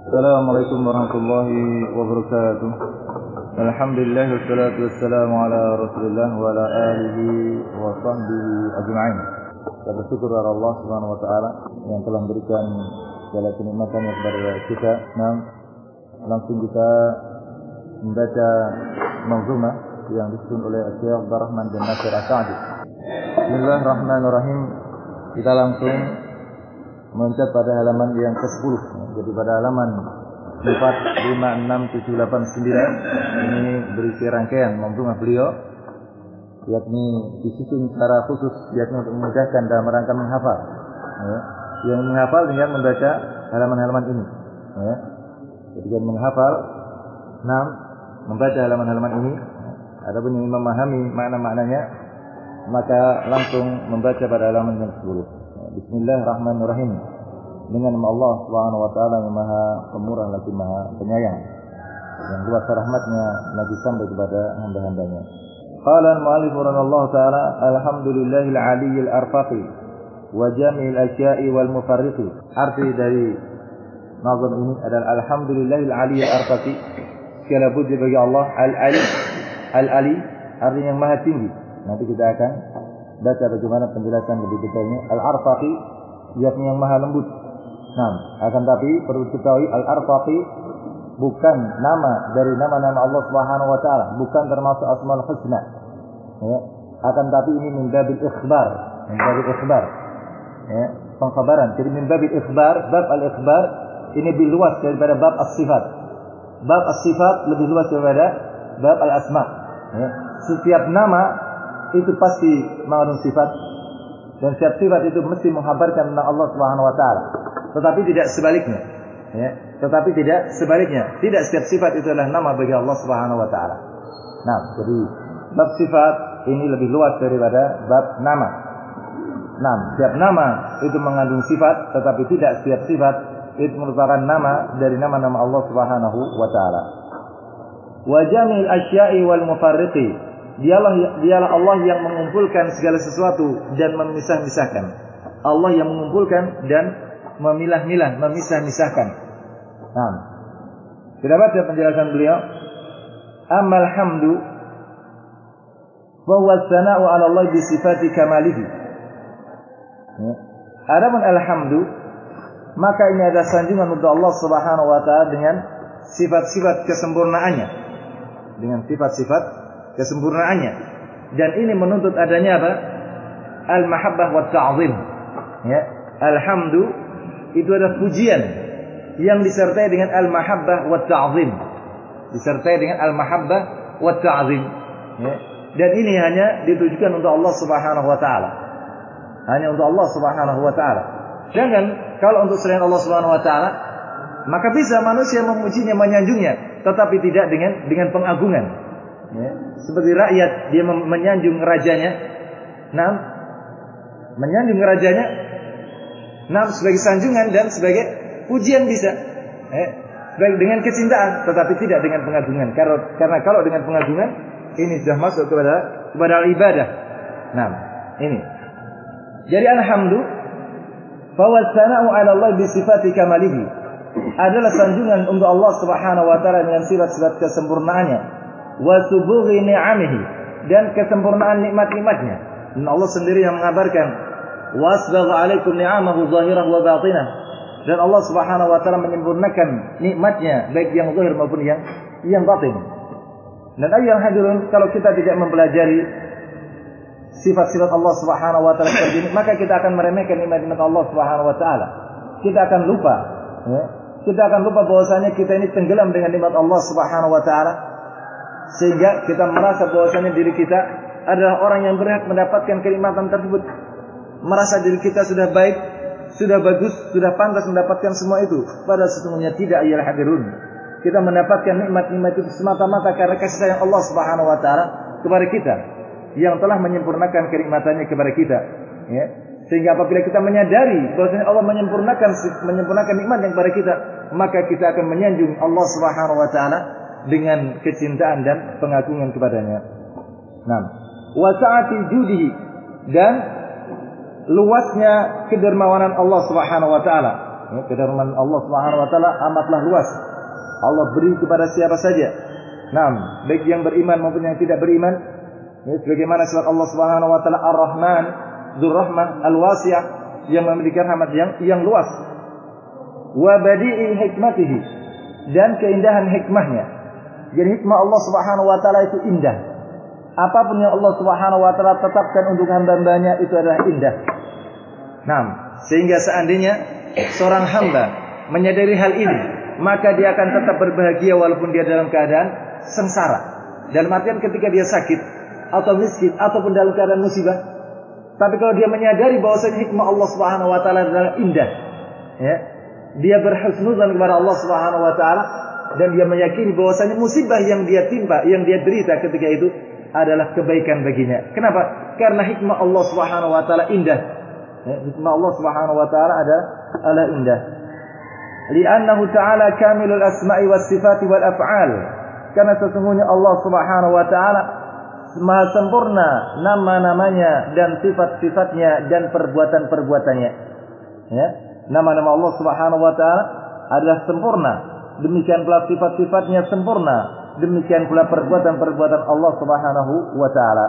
Assalamualaikum warahmatullahi wabarakatuh. Alhamdulillah wassalatu wassalamu ala Rasulillah wa ala alihi wa sahbihi ajma'in. Kita bersyukur kepada Allah Subhanahu wa taala yang telah memberikan segala kenikmatan kepada kita. Nah, langsung kita membaca manzumah yang disusun oleh Syekh Abdurrahman bin Nasir As-Sa'di. Bismillahirrahmanirrahim. Kita langsung mencat pada halaman yang ke-10. Jadi pada halaman 4, 5, 6, 7, 8, 9 ini berisi rangkaian manzumah beliau yakni disusun secara khusus yakni untuk memudahkan dalam rangka menghafal. Ya. Yang menghafal dengan membaca halaman-halaman ini. Ya. Ketika menghafal, enam membaca halaman-halaman ini. Adapun yang memahami makna-maknanya, maka langsung membaca pada halaman yang 10. Bismillahirrahmanirrahim. Dengan nama Allah Subhanahu wa taala yang Maha Pemurah lagi Maha Penyayang. Yang luas rahmatnya lagi sampai kepada hamba-hambanya. Qala al-mu'allif rahimahullah taala alhamdulillahil aliyyil arfaqi wa jami'il asya'i wal mufarriqi. Arti dari nazam ini adalah alhamdulillahil aliyyil arfaqi. Segala puji bagi Allah al-ali al-ali artinya yang maha tinggi. Nanti kita akan baca bagaimana penjelasan lebih detailnya. Al-arfaqi yakni yang maha lembut. Nah, akan tapi perlu diketahui al-arfaqi bukan nama dari nama-nama Allah Subhanahu wa taala, bukan termasuk Asmaul Husna. Ya. Akan tapi ini min babil ikhbar, min babil ikhbar. Ya, pengkhabaran. Jadi min babil ikhbar, bab al-ikhbar ini lebih luas daripada bab as-sifat. Bab as-sifat lebih luas daripada bab al-asma. Ya. Setiap nama itu pasti mengandung sifat dan setiap sifat itu mesti menghabarkan tentang Allah Subhanahu wa taala. Tetapi tidak sebaliknya. Ya, tetapi tidak sebaliknya. Tidak setiap sifat itu adalah nama bagi Allah Subhanahu wa taala. Nah, jadi bab sifat ini lebih luas daripada bab nama. Nah, setiap nama itu mengandung sifat, tetapi tidak setiap sifat itu merupakan nama dari nama-nama Allah Subhanahu wa taala. Wa jamil asya'i wal mufarriqi. Dialah dialah Allah yang mengumpulkan segala sesuatu dan memisah-misahkan. Allah yang mengumpulkan dan memilah-milah, memisah-misahkan. Nah, kita baca penjelasan beliau. Amal hamdu wa huwa sana'u 'ala Allah bi sifati kamalihi. Ya. Adapun alhamdu maka ini adalah sanjungan untuk Allah Subhanahu wa taala dengan sifat-sifat kesempurnaannya. Dengan sifat-sifat kesempurnaannya. Dan ini menuntut adanya apa? Al-mahabbah wa ta'zim. Ya. Alhamdu itu adalah pujian yang disertai dengan al-mahabbah wa ta'zim. Disertai dengan al-mahabbah wa ta'zim. Ya. Dan ini hanya ditujukan untuk Allah Subhanahu wa taala. Hanya untuk Allah Subhanahu wa taala. Jangan kalau untuk selain Allah Subhanahu wa taala, maka bisa manusia memujinya, menyanjungnya, tetapi tidak dengan dengan pengagungan. Ya. Seperti rakyat dia menyanjung rajanya. Nah, menyanjung rajanya Nah, sebagai sanjungan dan sebagai pujian bisa. Eh, dengan kecintaan, tetapi tidak dengan pengagungan. Karena, karena kalau dengan pengagungan, ini sudah masuk kepada kepada ibadah. Nah, ini. Jadi alhamdulillah, sana'u 'ala Allah. Adalah sanjungan untuk Allah Subhanahu wa taala dengan sifat-sifat kesempurnaannya. Wa subughi ni'amihi dan kesempurnaan nikmat-nikmatnya. Allah sendiri yang mengabarkan wasbagha alaikum ni'amahu zahirah wa batinah dan Allah Subhanahu wa taala menyempurnakan nikmatnya baik yang zahir maupun yang yang batin. Dan ayat hadirun kalau kita tidak mempelajari sifat-sifat Allah Subhanahu wa taala seperti ini, maka kita akan meremehkan nikmat-nikmat Allah Subhanahu wa taala. Kita akan lupa ya. Kita akan lupa bahwasanya kita ini tenggelam dengan nikmat Allah Subhanahu wa taala sehingga kita merasa bahwasanya diri kita adalah orang yang berhak mendapatkan kenikmatan tersebut merasa diri kita sudah baik, sudah bagus, sudah pantas mendapatkan semua itu. Pada sesungguhnya tidak ayalah hadirun. Kita mendapatkan nikmat-nikmat itu semata-mata karena kasih sayang Allah Subhanahu wa taala kepada kita yang telah menyempurnakan kenikmatannya kepada kita. Ya. Sehingga apabila kita menyadari bahwasanya Allah menyempurnakan menyempurnakan nikmat yang kepada kita, maka kita akan menyanjung Allah Subhanahu wa taala dengan kecintaan dan pengagungan kepadanya. Nah, wa judihi dan luasnya kedermawanan Allah Subhanahu wa taala. Ya, kedarman Allah Subhanahu wa taala amatlah luas. Allah beri kepada siapa saja. Nah, baik yang beriman maupun yang tidak beriman. Ya, sebagaimana sifat Allah Subhanahu wa taala Ar-Rahman, Dzur Rahmah, Al-Wasi'ah yang memiliki rahmat yang yang luas. Wa badi'i hikmatihi dan keindahan hikmahnya. Jadi hikmah Allah Subhanahu wa taala itu indah. Apa pun yang Allah Subhanahu wa taala tetapkan untuk hamba-hambanya itu adalah indah. Nah, sehingga seandainya seorang hamba menyadari hal ini, maka dia akan tetap berbahagia walaupun dia dalam keadaan sengsara. Dalam artian ketika dia sakit atau miskin ataupun dalam keadaan musibah. Tapi kalau dia menyadari bahwasanya hikmah Allah Subhanahu wa taala adalah indah, ya. Dia berhusnuzan kepada Allah Subhanahu wa taala dan dia meyakini bahwasanya musibah yang dia timpa, yang dia derita ketika itu adalah kebaikan baginya. Kenapa? Karena hikmah Allah Subhanahu wa taala indah. Ya, hikmah Allah Subhanahu wa taala ada adalah indah. Li'annahu ta'ala kamilul asma'i was sifati wal af'al. Karena sesungguhnya Allah Subhanahu wa taala maha sempurna nama-namanya dan sifat-sifatnya dan perbuatan-perbuatannya. Ya, nama-nama Allah Subhanahu wa taala adalah sempurna. Demikian pula sifat-sifatnya sempurna. Demikian pula perbuatan-perbuatan Allah Subhanahu wa taala.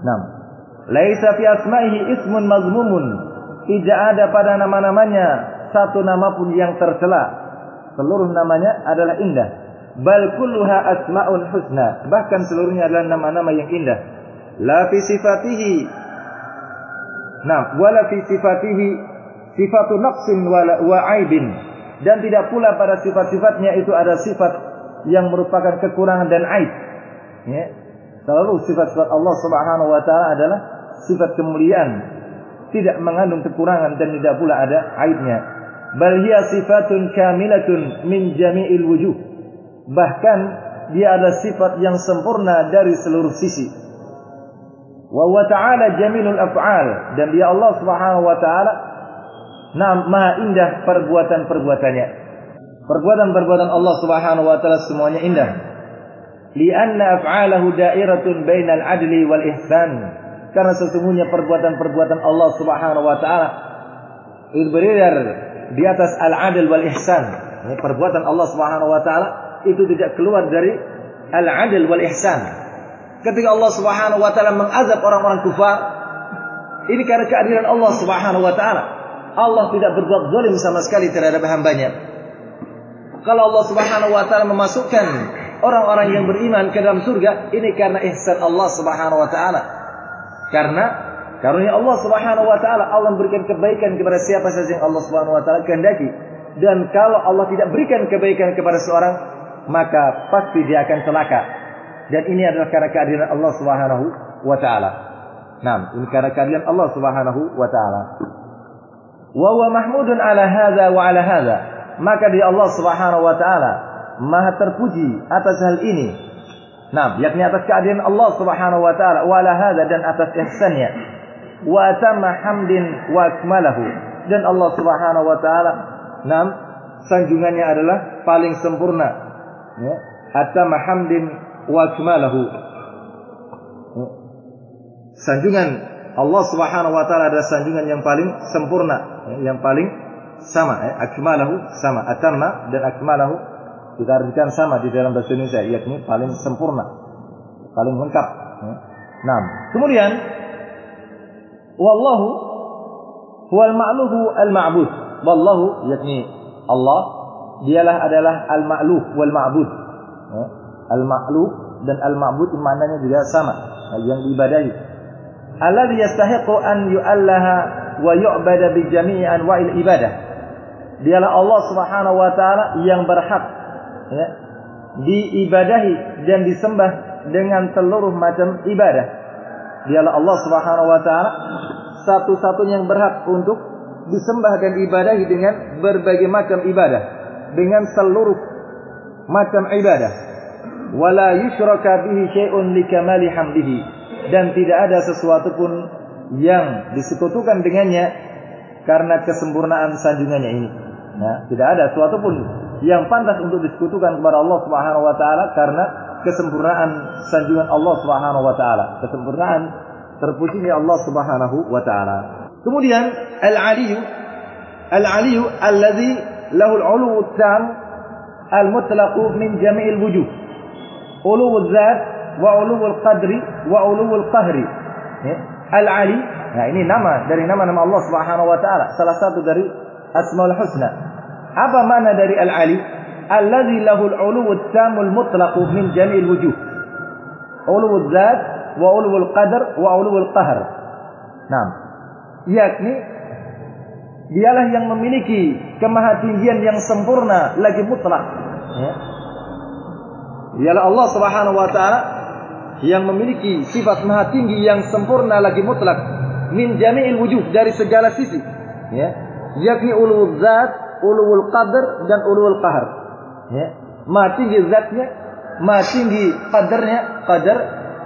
6. Laisa fi asma'ihi ismun mazmumun. Tidak ada pada nama-namanya satu nama pun yang tercela. Seluruh namanya adalah indah. Bal kulluha asma'un husna. Bahkan seluruhnya adalah nama-nama yang indah. La fi sifatihi. Nah, wala fi sifatihi sifatu naqsin wa aibin. Dan tidak pula pada sifat-sifatnya itu ada sifat yang merupakan kekurangan dan aib. Ya. Selalu sifat-sifat Allah Subhanahu wa taala adalah sifat kemuliaan, tidak mengandung kekurangan dan tidak pula ada aibnya. Bal hiya sifatun kamilatun min jami'il wujuh. Bahkan dia ada sifat yang sempurna dari seluruh sisi. Wa huwa ta'ala jamilul af'al dan dia Allah Subhanahu wa taala nah maha indah perbuatan-perbuatannya. Perbuatan-perbuatan Allah Subhanahu wa taala semuanya indah. Lianna af'alahu da'iratun bainal adli wal ihsan. Karena sesungguhnya perbuatan-perbuatan Allah Subhanahu wa taala itu beredar di atas al-adl wal ihsan. Ini perbuatan Allah Subhanahu wa taala itu tidak keluar dari al-adl wal ihsan. Ketika Allah Subhanahu wa taala mengazab orang-orang kufar, ini karena keadilan Allah Subhanahu wa taala. Allah tidak berbuat zalim sama sekali terhadap hambanya. Kalau Allah Subhanahu wa taala memasukkan orang-orang yang beriman ke dalam surga, ini karena ihsan Allah Subhanahu wa taala. Karena karunia Allah Subhanahu wa taala Allah memberikan kebaikan kepada siapa saja yang Allah Subhanahu wa taala kehendaki. Dan kalau Allah tidak berikan kebaikan kepada seorang, maka pasti dia akan celaka. Dan ini adalah karena keadilan Allah Subhanahu wa taala. Nah, ini karena keadilan Allah Subhanahu wa taala. Wa huwa mahmudun ala hadza wa ala hadza. Maka di Allah Subhanahu wa taala maha terpuji atas hal ini. Nah, yakni atas keadilan Allah Subhanahu wa taala wa ala hadza dan atas ihsannya. Wa tamma hamdin wa akmalahu. Dan Allah Subhanahu wa taala nah, sanjungannya adalah paling sempurna. Ya. Atamma hamdin wa akmalahu. Ya. Sanjungan Allah Subhanahu wa taala adalah sanjungan yang paling sempurna, ya, yang paling sama, ya. akmalahu sama, atamma dan akmalahu kita artikan sama di dalam bahasa Indonesia, yakni paling sempurna, paling lengkap. Ya. Nah, kemudian wallahu huwal ma'luhu al-ma'bud. Wallahu yakni Allah dialah adalah al-ma'luh wal ma'bud. Ya. Al-ma'luh dan al-ma'bud maknanya juga sama, ya, yang diibadahi. Alladhi yastahiqu an yu'allaha wa yu'bada bi jami'i anwa'il ibadah. Dialah Allah Subhanahu wa taala yang berhak ya, diibadahi dan disembah dengan seluruh macam ibadah. Dialah Allah Subhanahu wa taala satu-satunya yang berhak untuk disembah dan ibadahi dengan berbagai macam ibadah, dengan seluruh macam ibadah. Wala yushraka bihi syai'un likamali hamdihi dan tidak ada sesuatu pun yang disekutukan dengannya karena kesempurnaan sanjungannya ini. Nah, tidak ada sesuatu pun yang pantas untuk disekutukan kepada Allah Subhanahu wa taala karena kesempurnaan sanjungan Allah Subhanahu wa taala. Kesempurnaan terpujinya Allah Subhanahu wa taala. Kemudian Al-Aliyu Al-'aliyu alladhi lahu al-'uluwu tam al-mutlaq min jami'il wujuh. Uluwul dzat wa uluwul qadri wa uluwul qahri. Ya. Al-'ali, nah ini nama dari nama-nama Allah Subhanahu wa taala, salah satu dari Asmaul Husna. Apa makna dari Al-'ali? Alladhi lahu al-'uluwu tamul mutlaq min jami'il wujuh. Uluwul dzat wa uluwul qadar wa uluwul qahr. Nah, yakni dialah yang memiliki kemahatinggian yang sempurna lagi mutlak. Ya. Dialah Allah Subhanahu wa taala yang memiliki sifat maha tinggi yang sempurna lagi mutlak min jami'il wujuh dari segala sisi. Ya. Yakni ulul zat, ulul qadar dan ulul qahar. Ya. Maha tinggi zatnya, maha tinggi qadarnya, qadar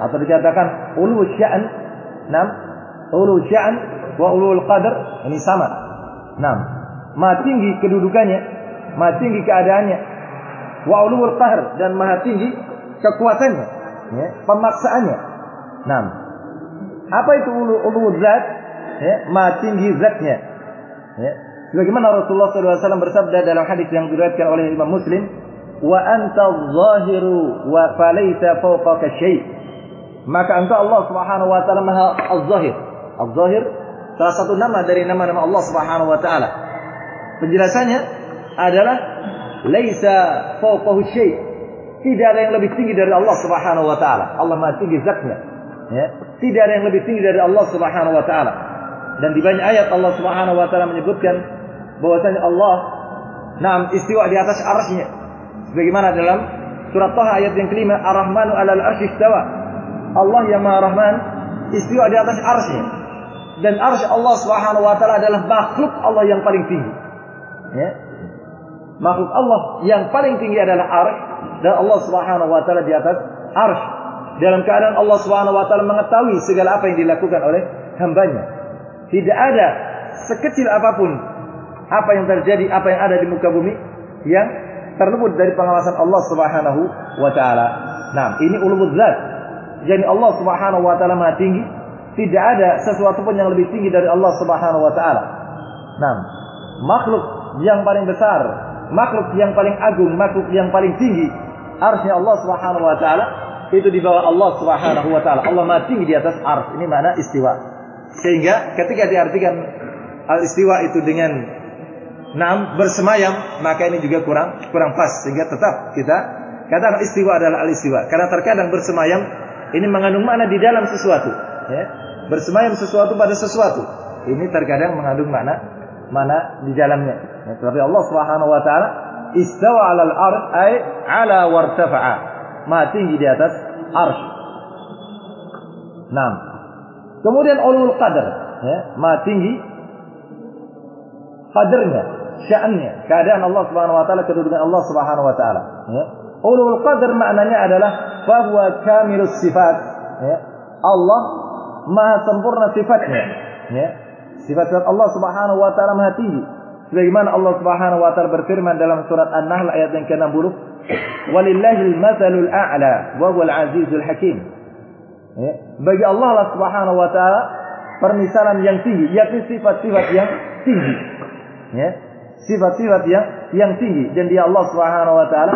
atau dikatakan ulul sya'an. Nam, ulul sya'an wa ulul qadar ini sama. Nah, maha tinggi kedudukannya, maha tinggi keadaannya. Wa ulul qahr dan maha tinggi kekuatannya, ya, pemaksaannya. Nah, apa itu ulu ulu zat? Ya, maha tinggi zatnya. Ya. Sebagaimana Rasulullah SAW bersabda dalam hadis yang diriwayatkan oleh Imam Muslim, "Wa anta zahiru wa falaysa fawqaka syai'." Maka engkau Allah Subhanahu wa taala Maha Az-Zahir. Az-Zahir salah satu nama dari nama-nama Allah Subhanahu wa taala. Penjelasannya adalah laisa fawqahu syai'. Tidak ada yang lebih tinggi dari Allah Subhanahu wa taala. Allah Maha tinggi zatnya. Ya. Tidak ada yang lebih tinggi dari Allah Subhanahu wa taala. Dan di banyak ayat Allah Subhanahu wa taala menyebutkan bahwasanya Allah Naam istiwa di atas arsy Sebagaimana dalam surat Taha ayat yang kelima, Ar-Rahmanu 'alal istawa. Allah yang Maha Rahman istiwa di atas arsy dan arsy Allah Subhanahu wa taala adalah makhluk Allah yang paling tinggi. Ya. Makhluk Allah yang paling tinggi adalah arsy dan Allah Subhanahu wa taala di atas arsy. Dalam keadaan Allah Subhanahu wa taala mengetahui segala apa yang dilakukan oleh hambanya. Tidak ada sekecil apa pun apa yang terjadi, apa yang ada di muka bumi yang terluput dari pengawasan Allah Subhanahu wa taala. Nah, ini ulul zat. Jadi Allah Subhanahu wa taala Maha tinggi, tidak ada sesuatu pun yang lebih tinggi dari Allah Subhanahu wa taala. Nah, makhluk yang paling besar, makhluk yang paling agung, makhluk yang paling tinggi, arsy Allah Subhanahu wa taala itu di bawah Allah Subhanahu wa taala. Allah Maha tinggi di atas ars. Ini mana istiwa. Sehingga ketika diartikan al-istiwa itu dengan Naam bersemayam maka ini juga kurang kurang pas. Sehingga tetap kita katakan istiwa adalah al-istiwa karena terkadang bersemayam ini mengandung makna di dalam sesuatu ya. Bersemayam sesuatu pada sesuatu ini terkadang mengandung makna mana di dalamnya. Ya, tapi Allah Subhanahu wa taala istawa 'alal arsh ay 'ala wartafa'a. Maha tinggi di atas arsh. Naam kemudian ulul qadar ya maha tinggi qadarnya sya'annya, keadaan Allah Subhanahu wa taala, kedudukan Allah Subhanahu wa taala, ya. Ulul qadar maknanya adalah bahwa kamilus sifat, ya. Allah maha sempurna sifatnya, ya. Sifat-sifat Allah Subhanahu wa taala maha tinggi. Sebagaimana Allah Subhanahu wa taala berfirman dalam surat An-Nahl ayat yang ke-60, "Walillahil matsalul a'la wa huwal azizul hakim." Ya. Bagi Allah lah Subhanahu wa taala permisalan yang tinggi, yakni sifat-sifat yang tinggi. Ya, sifat-sifat yang yang tinggi dan dia Allah Subhanahu wa taala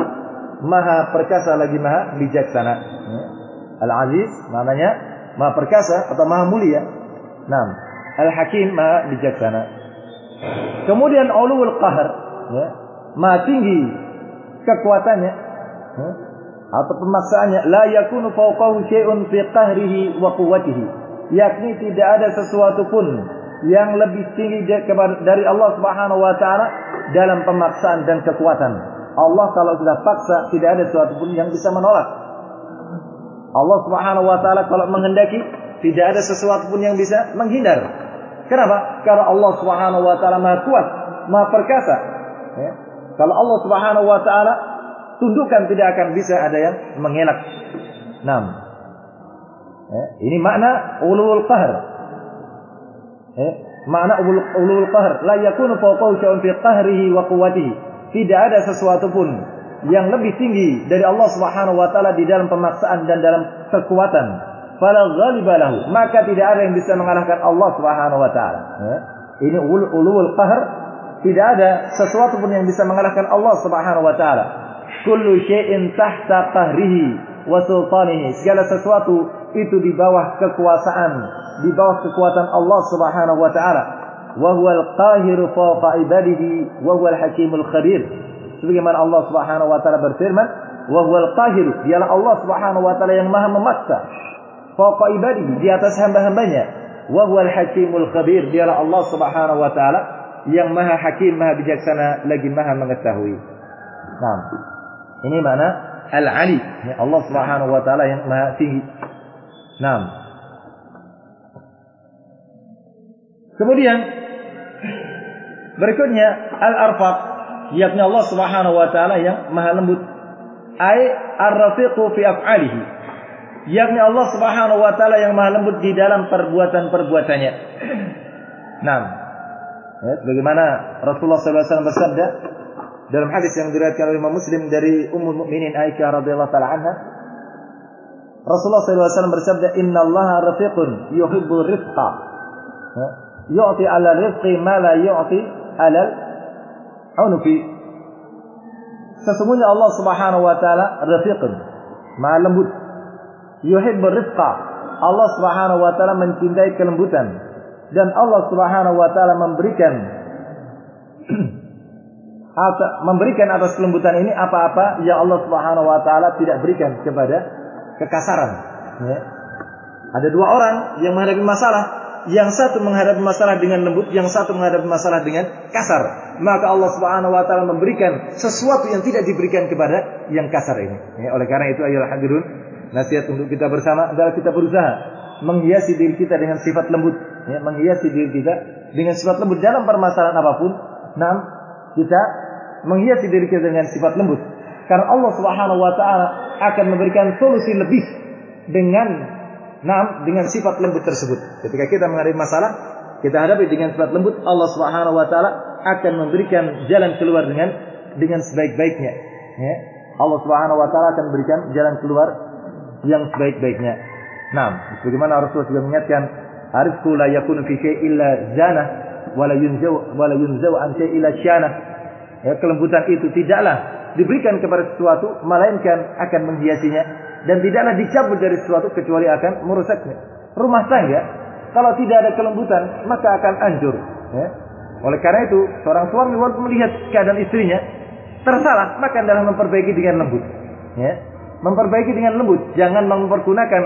maha perkasa lagi maha bijaksana. Ya. Al-Aziz maknanya maha perkasa atau maha mulia. Naam. Al-Hakim maha bijaksana. Kemudian ulul qahr ya, maha tinggi kekuatannya ya, atau pemaksaannya la yakunu fawqahu syai'un fi qahrihi wa quwwatihi yakni tidak ada sesuatu pun yang lebih tinggi dari Allah Subhanahu wa taala dalam pemaksaan dan kekuatan. Allah kalau sudah paksa tidak ada sesuatu pun yang bisa menolak. Allah Subhanahu wa taala kalau menghendaki tidak ada sesuatu pun yang bisa menghindar. Kenapa? Karena Allah Subhanahu wa taala Maha kuat, Maha perkasa. Ya. Kalau Allah Subhanahu wa taala tundukkan tidak akan bisa ada yang mengelak. Nah, ya. ini makna ulul qahr. Eh, makna ulul, ulul qahr la yakunu fawqahu syai'un fi qahrihi wa quwwatihi. Tidak ada sesuatu pun yang lebih tinggi dari Allah Subhanahu wa taala di dalam pemaksaan dan dalam kekuatan. Fala ghaliba lahu, maka tidak ada yang bisa mengalahkan Allah Subhanahu wa taala. Eh, ini ulul, ulul qahr tidak ada sesuatu pun yang bisa mengalahkan Allah Subhanahu wa taala. Kullu syai'in tahta qahrihi wa sultanihi. Segala sesuatu itu di bawah kekuasaan, di bawah kekuatan Allah Subhanahu wa taala. Wa huwal qahiru fawqa ibadihi wa huwal hakimul khabir. Sebagaimana Allah Subhanahu wa taala berfirman, wa huwal qahiru, dialah Allah Subhanahu wa taala yang maha memaksa fawqa ibadihi, di atas hamba-hambanya. Wa huwal hakimul khabir, dialah Allah Subhanahu wa taala yang maha hakim, maha bijaksana, lagi maha mengetahui. Nah, ini mana Al-Ali, Allah Subhanahu wa taala yang maha tinggi. Nah. Kemudian berikutnya Al-Arfaq, yakni Allah Subhanahu wa taala yang maha lembut. Ai ar-rafiqu fi af'alihi. Yakni Allah Subhanahu wa taala yang maha lembut di dalam perbuatan-perbuatannya. Nah, Ya, sebagaimana Rasulullah SAW bersabda dalam hadis yang diriwayatkan oleh Imam Muslim dari Ummul Mukminin Aisyah radhiyallahu taala anha Rasulullah SAW bersabda Inna Allah rafiqun yuhibbu rifqa. Yu'ti ala rifqi ma la yu'ti ala unufi Sesungguhnya Allah Subhanahu wa taala rafiqun maha lembut. Yuhibbu rifqa. Allah Subhanahu wa taala mencintai kelembutan. Dan Allah Subhanahu wa taala memberikan memberikan atas kelembutan ini apa-apa yang Allah Subhanahu wa taala tidak berikan kepada kekasaran ya. Ada dua orang yang menghadapi masalah, yang satu menghadapi masalah dengan lembut, yang satu menghadapi masalah dengan kasar. Maka Allah Subhanahu wa taala memberikan sesuatu yang tidak diberikan kepada yang kasar ini. Ya, oleh karena itu ayolah hadirun, nasihat untuk kita bersama adalah kita berusaha menghiasi diri kita dengan sifat lembut ya, menghiasi diri kita dengan sifat lembut dalam permasalahan apa pun. Nah, kita menghiasi diri kita dengan sifat lembut. Karena Allah Subhanahu wa taala akan memberikan solusi lebih dengan nah, dengan sifat lembut tersebut. Ketika kita menghadapi masalah, kita hadapi dengan sifat lembut, Allah Subhanahu wa taala akan memberikan jalan keluar dengan dengan sebaik-baiknya. Ya. Allah Subhanahu wa taala akan memberikan jalan keluar yang sebaik-baiknya. Nah, bagaimana Rasulullah juga mengingatkan Arifku la yakunu fi syai' illa zana wala yunzau wala yunzau an illa syana. Ya, kelembutan itu tidaklah diberikan kepada sesuatu melainkan akan menghiasinya dan tidaklah dicabut dari sesuatu kecuali akan merusaknya. Rumah tangga kalau tidak ada kelembutan maka akan hancur. Ya. Oleh karena itu seorang suami walaupun melihat keadaan istrinya tersalah maka adalah memperbaiki dengan lembut. Ya. Memperbaiki dengan lembut, jangan mempergunakan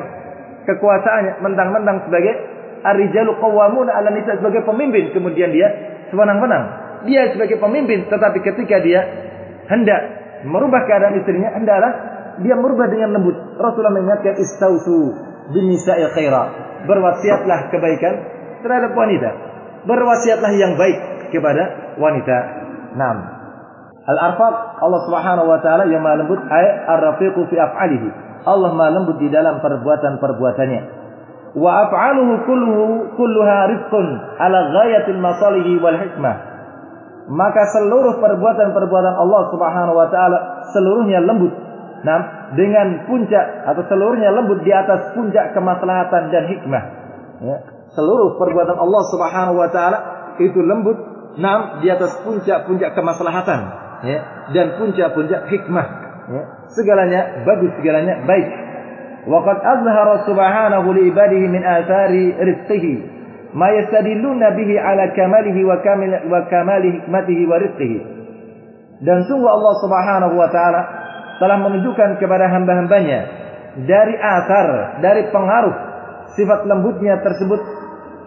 kekuasaannya mentang-mentang sebagai Ar-rijalu qawwamuna 'ala nisa sebagai pemimpin, kemudian dia sewenang-wenang. Dia sebagai pemimpin, tetapi ketika dia hendak merubah keadaan istrinya, hendaklah dia merubah dengan lembut. Rasulullah mengingatkan istausu bin nisa'il khaira. Berwasiatlah kebaikan terhadap wanita. Berwasiatlah yang baik kepada wanita. Naam. Al-Arfaq Allah Subhanahu wa taala yang Maha lembut ay ar-rafiqu fi af'alihi. Allah Maha lembut di dalam perbuatan-perbuatannya wa af'aluhu kulluha rizqun ala ghayatil masalihi wal hikmah maka seluruh perbuatan-perbuatan Allah Subhanahu wa taala seluruhnya lembut. Nah, dengan puncak atau seluruhnya lembut di atas puncak kemaslahatan dan hikmah. Ya. Seluruh perbuatan Allah Subhanahu wa taala itu lembut nah di atas puncak-puncak kemaslahatan ya dan puncak-puncak hikmah ya. Segalanya bagus, segalanya baik. Waqad azhara subhanahu li ibadihi min athari rizqihi ma yastadilluna bihi ala kamalihi wa kamil wa. Dan sungguh Allah Subhanahu wa taala telah menunjukkan kepada hamba-hambanya dari asar, dari pengaruh sifat lembutnya tersebut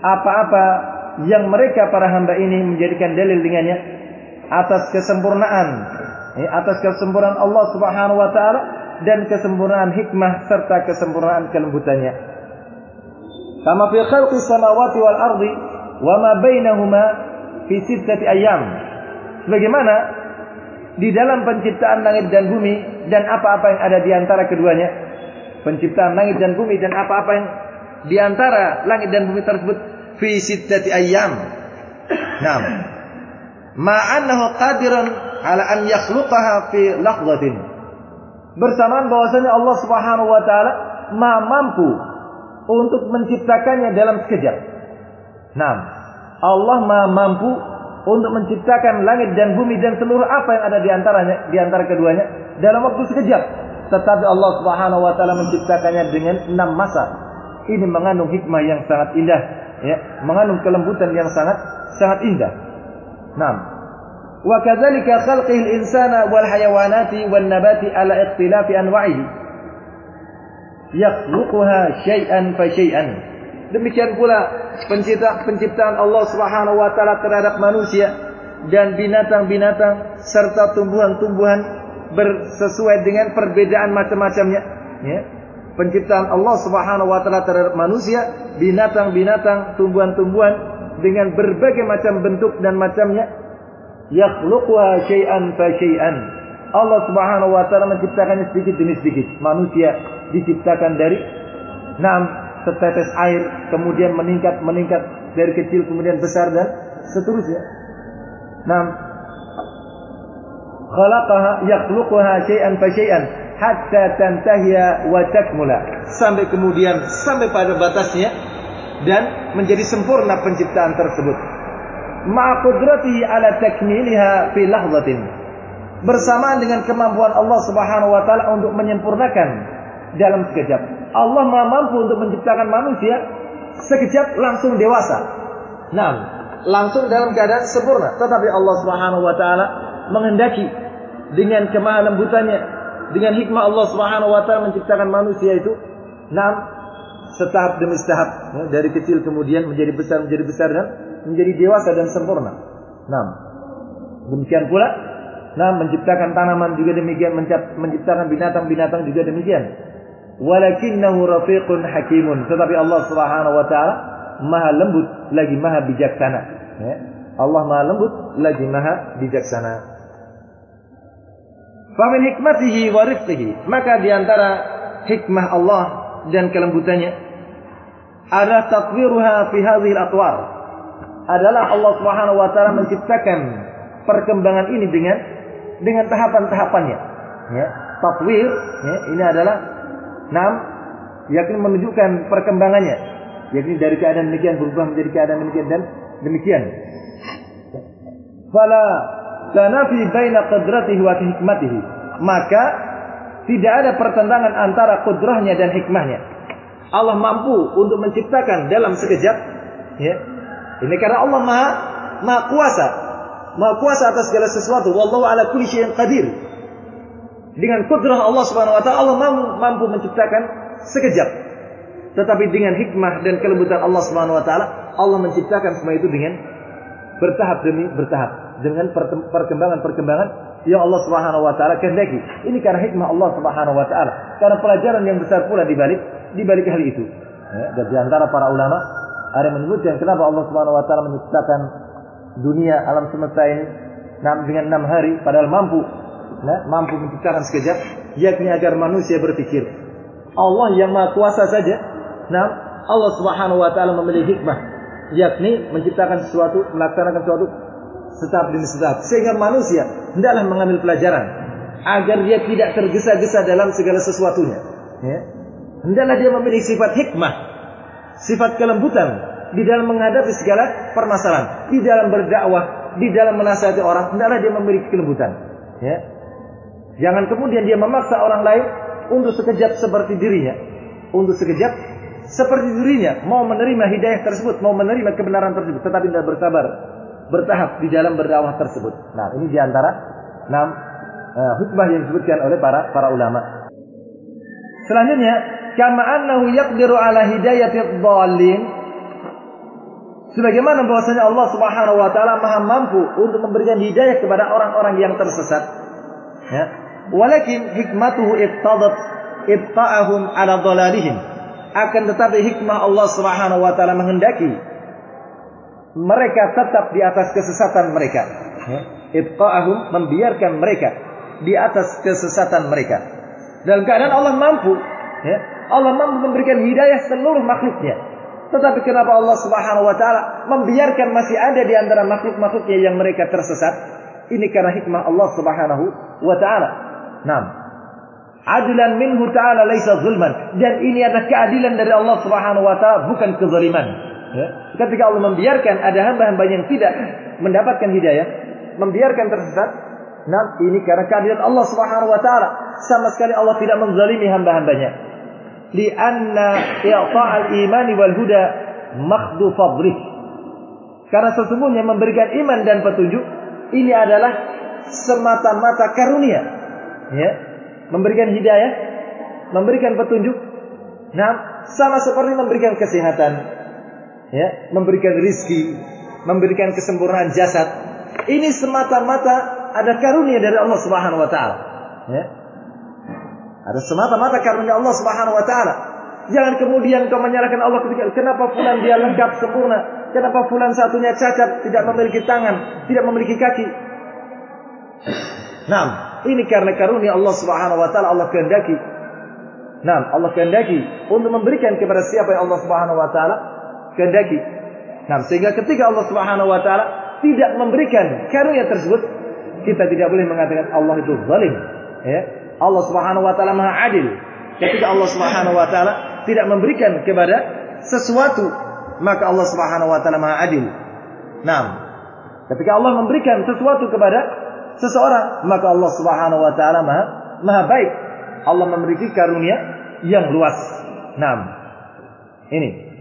apa-apa yang mereka para hamba ini menjadikan dalil dengannya atas kesempurnaan eh, atas kesempurnaan Allah Subhanahu wa taala dan kesempurnaan hikmah serta kesempurnaan kelembutannya. Kama fi khalqi samawati wal ardi wa ma bainahuma fi sittati ayyam. Sebagaimana di dalam penciptaan langit dan bumi dan apa-apa yang ada di antara keduanya. Penciptaan langit dan bumi dan apa-apa yang di antara langit dan bumi tersebut fi sittati ayyam. Naam. Ma'annahu qadirun ala an yakhluqaha fi lahdhatin bersamaan bahwasanya Allah Subhanahu wa taala mampu untuk menciptakannya dalam sekejap. Nah, Allah Maha mampu untuk menciptakan langit dan bumi dan seluruh apa yang ada di antaranya di antara keduanya dalam waktu sekejap. Tetapi Allah Subhanahu wa taala menciptakannya dengan enam masa. Ini mengandung hikmah yang sangat indah, ya, mengandung kelembutan yang sangat sangat indah. Naam. Wa kadzalika khalqihi al-insana wal hayawanati wan nabati ala ikhtilafi anwa'ihi. Yakhluquha syai'an fa syai'an. Demikian pula pencipta, penciptaan Allah Subhanahu wa taala terhadap manusia dan binatang-binatang serta tumbuhan-tumbuhan bersesuai dengan perbedaan macam-macamnya ya. Penciptaan Allah Subhanahu wa taala terhadap manusia, binatang-binatang, tumbuhan-tumbuhan dengan berbagai macam bentuk dan macamnya yakhluquha syai'an fa syai'an. Allah Subhanahu wa taala menciptakannya sedikit demi sedikit. Manusia diciptakan dari enam setetes air kemudian meningkat meningkat dari kecil kemudian besar dan seterusnya. Nah, khalaqaha yakhluquha syai'an fa syai'an hatta tantahiya wa takmula sampai kemudian sampai pada batasnya dan menjadi sempurna penciptaan tersebut. Ma qudratihi ala takmiliha fi lahzatin. Bersamaan dengan kemampuan Allah Subhanahu wa taala untuk menyempurnakan dalam sekejap. Allah Maha mampu untuk menciptakan manusia sekejap langsung dewasa. Nah, langsung dalam keadaan sempurna. Tetapi Allah Subhanahu wa taala menghendaki dengan kemaha lembutannya, dengan hikmah Allah Subhanahu wa taala menciptakan manusia itu enam setahap demi setahap ya, dari kecil kemudian menjadi besar menjadi besar dan menjadi dewasa dan sempurna. Nah, demikian pula nah menciptakan tanaman juga demikian menciptakan binatang-binatang juga demikian. Walakinnahu rafiqun hakimun. Tetapi Allah Subhanahu wa taala maha lembut lagi maha bijaksana. Ya. Allah maha lembut lagi maha bijaksana. Famin hikmatihi wa rifqihi. Maka di antara hikmah Allah dan kelembutannya adalah tatwiruha fi hadhil atwar. Adalah Allah Subhanahu wa taala menciptakan perkembangan ini dengan dengan tahapan-tahapannya ya tatwir ya, ini adalah Nam, yakni menunjukkan perkembangannya, yakni dari keadaan demikian berubah menjadi keadaan demikian dan demikian. Fala tanafi baina qadratihi wa hikmatihi. Maka tidak ada pertentangan antara kudrahnya dan hikmahnya. Allah mampu untuk menciptakan dalam sekejap, ya. Ini karena Allah Maha Maha kuasa. Maha kuasa atas segala sesuatu. Wallahu ala kulli syai'in qadir. Dengan kudrah Allah Subhanahu wa taala Allah mampu menciptakan sekejap. Tetapi dengan hikmah dan kelembutan Allah Subhanahu wa taala Allah menciptakan semua itu dengan bertahap demi bertahap dengan perkembangan-perkembangan yang Allah Subhanahu wa taala kehendaki. Ini karena hikmah Allah Subhanahu wa taala. Karena pelajaran yang besar pula di balik di balik hal itu. Ya, dan di antara para ulama ada yang menyebutkan kenapa Allah Subhanahu wa taala menciptakan dunia alam semesta ini dengan enam hari padahal mampu nah, mampu menciptakan sekejap, yakni agar manusia berpikir. Allah yang maha kuasa saja, nah, Allah subhanahu wa ta'ala memiliki hikmah, yakni menciptakan sesuatu, melaksanakan sesuatu setahap demi setahap. Sehingga manusia hendaklah mengambil pelajaran, agar dia tidak tergesa-gesa dalam segala sesuatunya. Ya. Hendaklah dia memiliki sifat hikmah, sifat kelembutan di dalam menghadapi segala permasalahan, di dalam berdakwah, di dalam menasihati orang, hendaklah dia memiliki kelembutan. Ya. Jangan kemudian dia memaksa orang lain untuk sekejap seperti dirinya. Untuk sekejap seperti dirinya. Mau menerima hidayah tersebut. Mau menerima kebenaran tersebut. Tetapi tidak bersabar. Bertahap di dalam berdakwah tersebut. Nah ini di antara enam uh, hikmah yang disebutkan oleh para para ulama. Selanjutnya, kama annahu yaqdiru ala hidayati dhalin Sebagaimana bahwasanya Allah Subhanahu wa taala Maha mampu untuk memberikan hidayah kepada orang-orang yang tersesat. Ya. Walakin hikmatuhu iqtadat ibqa'ahum ala dhalalihim. Akan tetapi hikmah Allah Subhanahu wa taala menghendaki mereka tetap di atas kesesatan mereka. Ya. Membiarkan mereka di atas kesesatan mereka. Dalam keadaan Allah mampu, ya, Allah mampu memberikan hidayah seluruh makhluknya. Tetapi kenapa Allah Subhanahu wa taala membiarkan masih ada di antara makhluk-makhluknya yang mereka tersesat? Ini karena hikmah Allah Subhanahu wa taala. Naam. Adlan minhu ta'ala laisa zulman. Dan ini adalah keadilan dari Allah Subhanahu wa taala, bukan kezaliman. Ya. Ketika Allah membiarkan ada hamba-hamba yang tidak mendapatkan hidayah, membiarkan tersesat, nah ini karena keadilan Allah Subhanahu wa taala. Sama sekali Allah tidak menzalimi hamba-hambanya. Lianna i'ta'al imani wal huda makhdu fadlih. Karena sesungguhnya memberikan iman dan petunjuk ini adalah semata-mata karunia. Ya. Memberikan hidayah, memberikan petunjuk. Nah, sama seperti memberikan kesehatan, ya, memberikan rizki, memberikan kesempurnaan jasad. Ini semata-mata ada karunia dari Allah Subhanahu wa taala. Ya. Ada semata-mata karunia Allah Subhanahu wa taala. Jangan kemudian kau menyalahkan Allah ketika kenapa fulan dia lengkap sempurna, kenapa fulan satunya cacat, tidak memiliki tangan, tidak memiliki kaki. Nah, ini karena karunia Allah Subhanahu wa taala Allah kehendaki. Nah, Allah kehendaki untuk memberikan kepada siapa yang Allah Subhanahu wa taala kehendaki. Nah, sehingga ketika Allah Subhanahu wa taala tidak memberikan karunia tersebut, kita tidak boleh mengatakan Allah itu zalim. Ya. Allah Subhanahu wa taala Maha Adil. Ketika Allah Subhanahu wa taala tidak memberikan kepada sesuatu, maka Allah Subhanahu wa taala Maha Adil. Nah, ketika Allah memberikan sesuatu kepada seseorang, maka Allah Subhanahu wa taala Maha Maha baik. Allah memiliki karunia yang luas. Nah, ini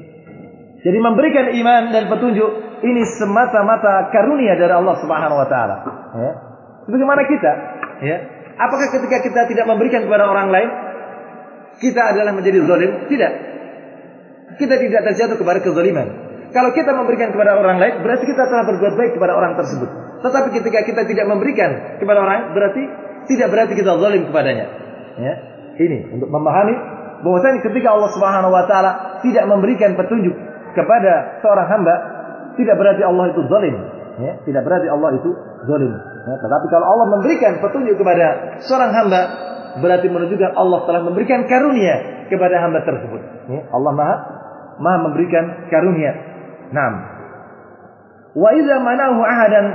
jadi memberikan iman dan petunjuk ini semata-mata karunia dari Allah Subhanahu wa taala. Ya. Sebagaimana kita, ya. Apakah ketika kita tidak memberikan kepada orang lain, kita adalah menjadi zalim? Tidak. Kita tidak terjatuh kepada kezaliman. Kalau kita memberikan kepada orang lain, berarti kita telah berbuat baik kepada orang tersebut. Tetapi ketika kita tidak memberikan kepada orang, berarti tidak berarti kita zalim kepadanya. Ya. Ini untuk memahami bahwasanya ketika Allah Subhanahu wa taala tidak memberikan petunjuk kepada seorang hamba tidak berarti Allah itu zalim ya tidak berarti Allah itu zalim ya, tetapi kalau Allah memberikan petunjuk kepada seorang hamba berarti menunjukkan Allah telah memberikan karunia kepada hamba tersebut. Ya, Allah Maha Maha memberikan karunia. Naam. Wa idza manahu ahadan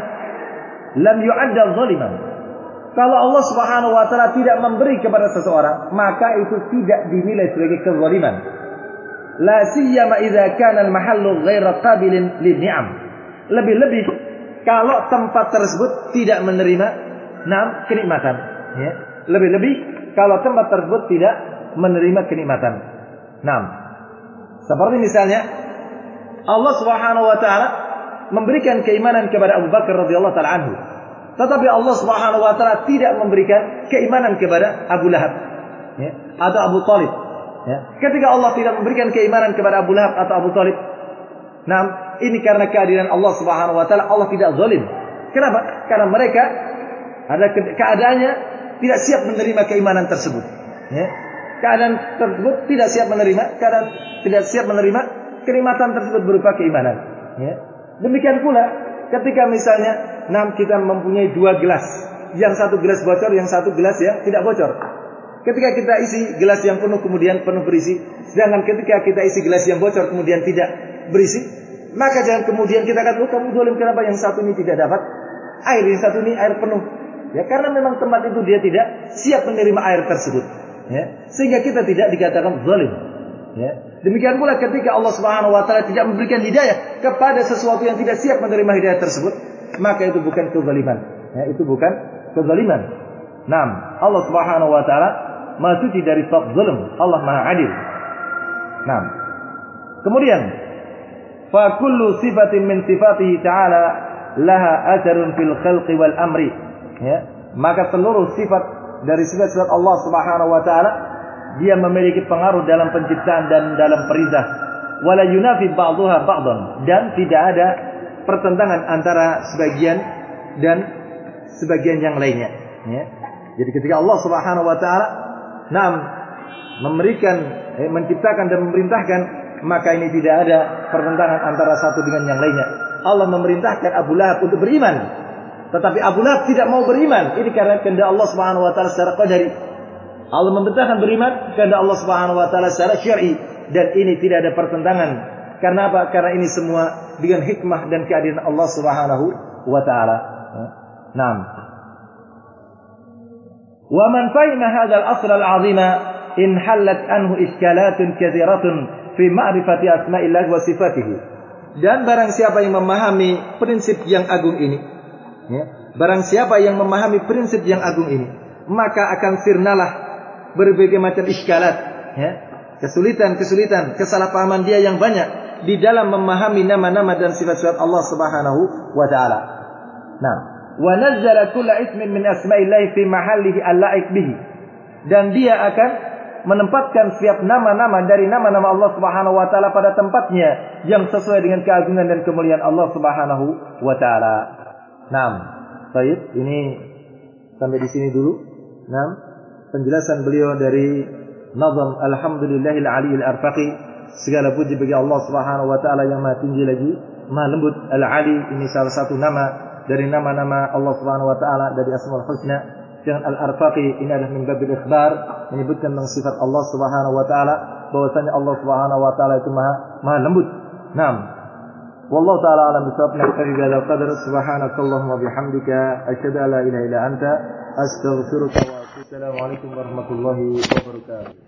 lam yu'adda zaliman. Kalau Allah Subhanahu wa taala tidak memberi kepada seseorang maka itu tidak dinilai sebagai kezaliman. La siyama idza kana al-mahallu ghaira qabilin lin-ni'am. Lebih-lebih kalau tempat tersebut tidak menerima enam kenikmatan, ya. Lebih-lebih kalau tempat tersebut tidak menerima kenikmatan. Enam. Seperti misalnya Allah Subhanahu wa taala memberikan keimanan kepada Abu Bakar radhiyallahu taala anhu. Tetapi Allah Subhanahu wa taala tidak memberikan keimanan kepada Abu Lahab ya, atau Abu Talib Ya. Ketika Allah tidak memberikan keimanan kepada Abu Lahab atau Abu Talib. Nah, ini karena keadilan Allah Subhanahu wa taala, Allah tidak zalim. Kenapa? Karena mereka ada keadaannya tidak siap menerima keimanan tersebut. Ya. Keadaan tersebut tidak siap menerima, keadaan tidak siap menerima kenikmatan tersebut berupa keimanan. Ya. Demikian pula ketika misalnya enam kita mempunyai dua gelas, yang satu gelas bocor, yang satu gelas ya tidak bocor. Ketika kita isi gelas yang penuh kemudian penuh berisi, sedangkan ketika kita isi gelas yang bocor kemudian tidak berisi, maka jangan kemudian kita katakan, oh kamu dolim kenapa yang satu ini tidak dapat air, yang satu ini air penuh. Ya karena memang tempat itu dia tidak siap menerima air tersebut. Ya, sehingga kita tidak dikatakan zalim. Ya. Demikian pula ketika Allah Subhanahu wa taala tidak memberikan hidayah kepada sesuatu yang tidak siap menerima hidayah tersebut, maka itu bukan kezaliman. Ya, itu bukan kezaliman. Nah, Allah Subhanahu wa taala Maha suci dari sifat zulm. Allah Maha adil. Nah. Kemudian, fa kullu sifatin min sifatihi ta'ala laha atharun fil khalqi. Ya. Maka seluruh sifat dari sifat-sifat Allah Subhanahu wa taala dia memiliki pengaruh dalam penciptaan dan dalam perintah. Wala yunafi ba'daha ba'dan dan tidak ada pertentangan antara sebagian dan sebagian yang lainnya. Ya. Jadi ketika Allah Subhanahu wa taala Nam memberikan, eh, menciptakan dan memerintahkan, maka ini tidak ada pertentangan antara satu dengan yang lainnya. Allah memerintahkan Abu Lahab untuk beriman, tetapi Abu Lahab tidak mau beriman. Ini karena kehendak Allah Subhanahu wa taala secara qadari. Allah memerintahkan beriman kehendak Allah Subhanahu wa taala secara syar'i dan ini tidak ada pertentangan. Karena apa? Karena ini semua dengan hikmah dan keadilan Allah Subhanahu wa taala. Naam. Wa man fahima hadzal asl al-'azima in halat anhu iskalatun katsiratun fi ma'rifati asma'illah wa sifatihi. Dan barang siapa yang memahami prinsip yang agung ini, ya, barang siapa yang memahami prinsip yang agung ini, maka akan sirnalah berbagai macam iskalat, ya, kesulitan-kesulitan, kesalahpahaman dia yang banyak di dalam memahami nama-nama dan sifat-sifat Allah Subhanahu wa taala. Nah, wa nazzala kulla ismin min asma'illahi fi mahallihi al bihi. Dan dia akan menempatkan setiap nama-nama dari nama-nama Allah Subhanahu wa taala pada tempatnya yang sesuai dengan keagungan dan kemuliaan Allah Subhanahu wa taala. Naam. Baik, ini sampai di sini dulu. Naam. Penjelasan beliau dari Nazam Alhamdulillahil Aliyil Arfaqi. Segala puji bagi Allah Subhanahu wa taala yang Maha tinggi lagi, Maha lembut Al-Ali. Ini salah satu nama dari nama-nama Allah Subhanahu wa taala dari Asmaul Husna dengan Al-Arfaqi ini adalah min babil ikhbar menyebutkan tentang sifat Allah Subhanahu wa taala bahwasanya Allah Subhanahu wa taala itu maha maha lembut. Naam. Wallahu taala alam bisawab naktafi bihadzal qadar subhanakallahumma bihamdika asyhadu an la ilaha illa anta astaghfiruka wa atubu. Assalamualaikum warahmatullahi wabarakatuh.